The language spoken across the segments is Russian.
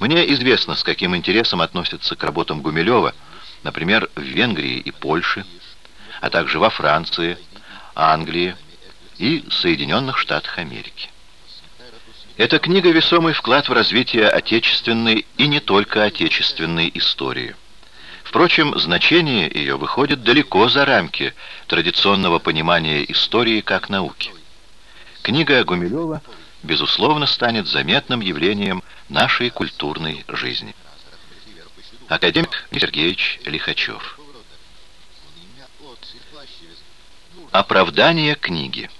Мне известно, с каким интересом относятся к работам Гумилева, например, в Венгрии и Польше, а также во Франции, Англии и Соединенных Штатах Америки. Эта книга – весомый вклад в развитие отечественной и не только отечественной истории. Впрочем, значение ее выходит далеко за рамки традиционного понимания истории как науки. Книга Гумилева, безусловно, станет заметным явлением нашей культурной жизни. Академик Сергеевич Лихачев. Оправдание книги.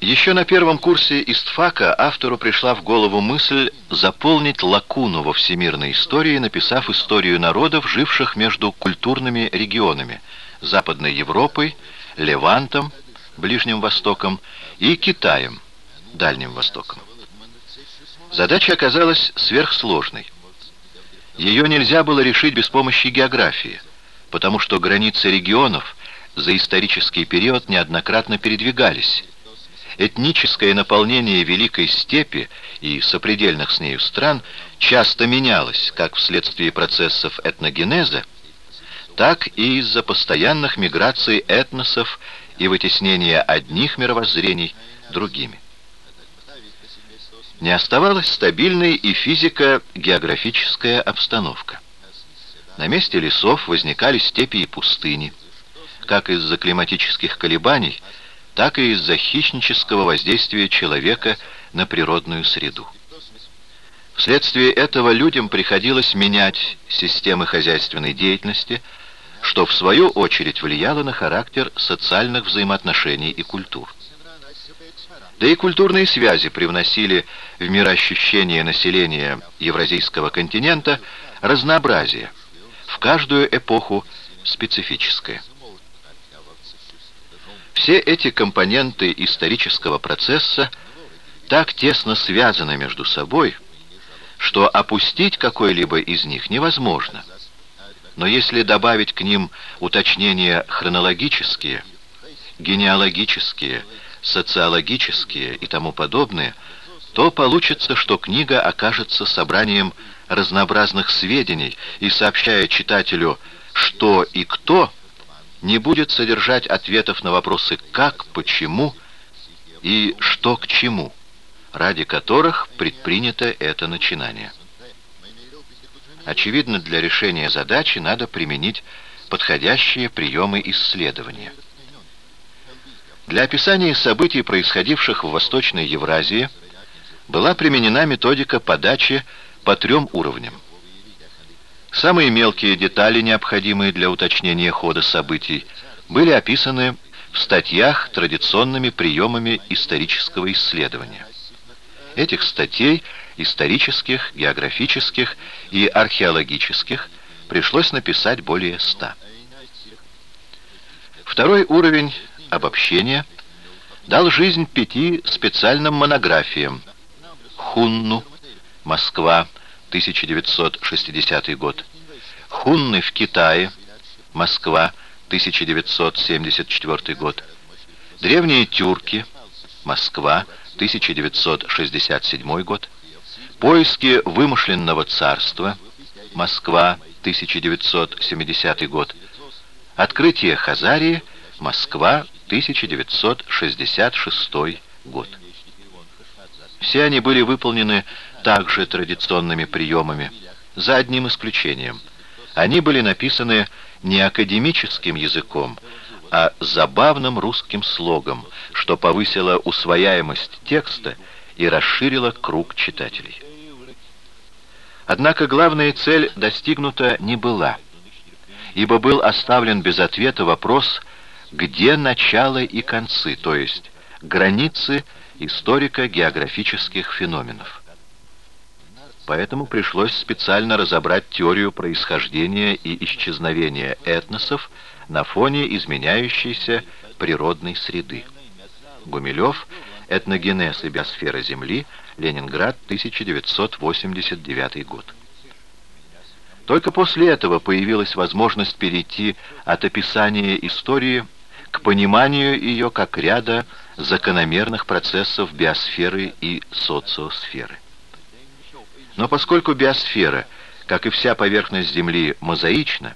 Еще на первом курсе истфака автору пришла в голову мысль заполнить лакуну во всемирной истории, написав историю народов, живших между культурными регионами – Западной Европой, Левантом, Ближним Востоком и Китаем, Дальним Востоком. Задача оказалась сверхсложной. Ее нельзя было решить без помощи географии, потому что границы регионов за исторический период неоднократно передвигались, этническое наполнение Великой Степи и сопредельных с нею стран часто менялось как вследствие процессов этногенеза, так и из-за постоянных миграций этносов и вытеснения одних мировоззрений другими. Не оставалась стабильной и физико-географическая обстановка. На месте лесов возникали степи и пустыни, как из-за климатических колебаний – так и из-за хищнического воздействия человека на природную среду. Вследствие этого людям приходилось менять системы хозяйственной деятельности, что в свою очередь влияло на характер социальных взаимоотношений и культур. Да и культурные связи привносили в мироощущение населения Евразийского континента разнообразие, в каждую эпоху специфическое. Все эти компоненты исторического процесса так тесно связаны между собой, что опустить какой-либо из них невозможно. Но если добавить к ним уточнения хронологические, генеалогические, социологические и тому подобное, то получится, что книга окажется собранием разнообразных сведений и, сообщая читателю «что и кто», не будет содержать ответов на вопросы «как», «почему» и «что к чему», ради которых предпринято это начинание. Очевидно, для решения задачи надо применить подходящие приемы исследования. Для описания событий, происходивших в Восточной Евразии, была применена методика подачи по трем уровням. Самые мелкие детали, необходимые для уточнения хода событий, были описаны в статьях традиционными приемами исторического исследования. Этих статей, исторических, географических и археологических, пришлось написать более ста. Второй уровень обобщения дал жизнь пяти специальным монографиям «Хунну», «Москва», 1960 год. Хунны в Китае, Москва, 1974 год. Древние тюрки, Москва, 1967 год. Поиски вымышленного царства, Москва, 1970 год. Открытие Хазарии, Москва, 1966 год. Все они были выполнены также традиционными приемами, за одним исключением. Они были написаны не академическим языком, а забавным русским слогом, что повысило усвояемость текста и расширило круг читателей. Однако главная цель достигнута не была, ибо был оставлен без ответа вопрос, где начало и концы, то есть границы историко-географических феноменов. Поэтому пришлось специально разобрать теорию происхождения и исчезновения этносов на фоне изменяющейся природной среды. Гумилев «Этногенез и биосфера Земли. Ленинград, 1989 год». Только после этого появилась возможность перейти от описания истории к пониманию ее как ряда закономерных процессов биосферы и социосферы. Но поскольку биосфера, как и вся поверхность Земли, мозаична,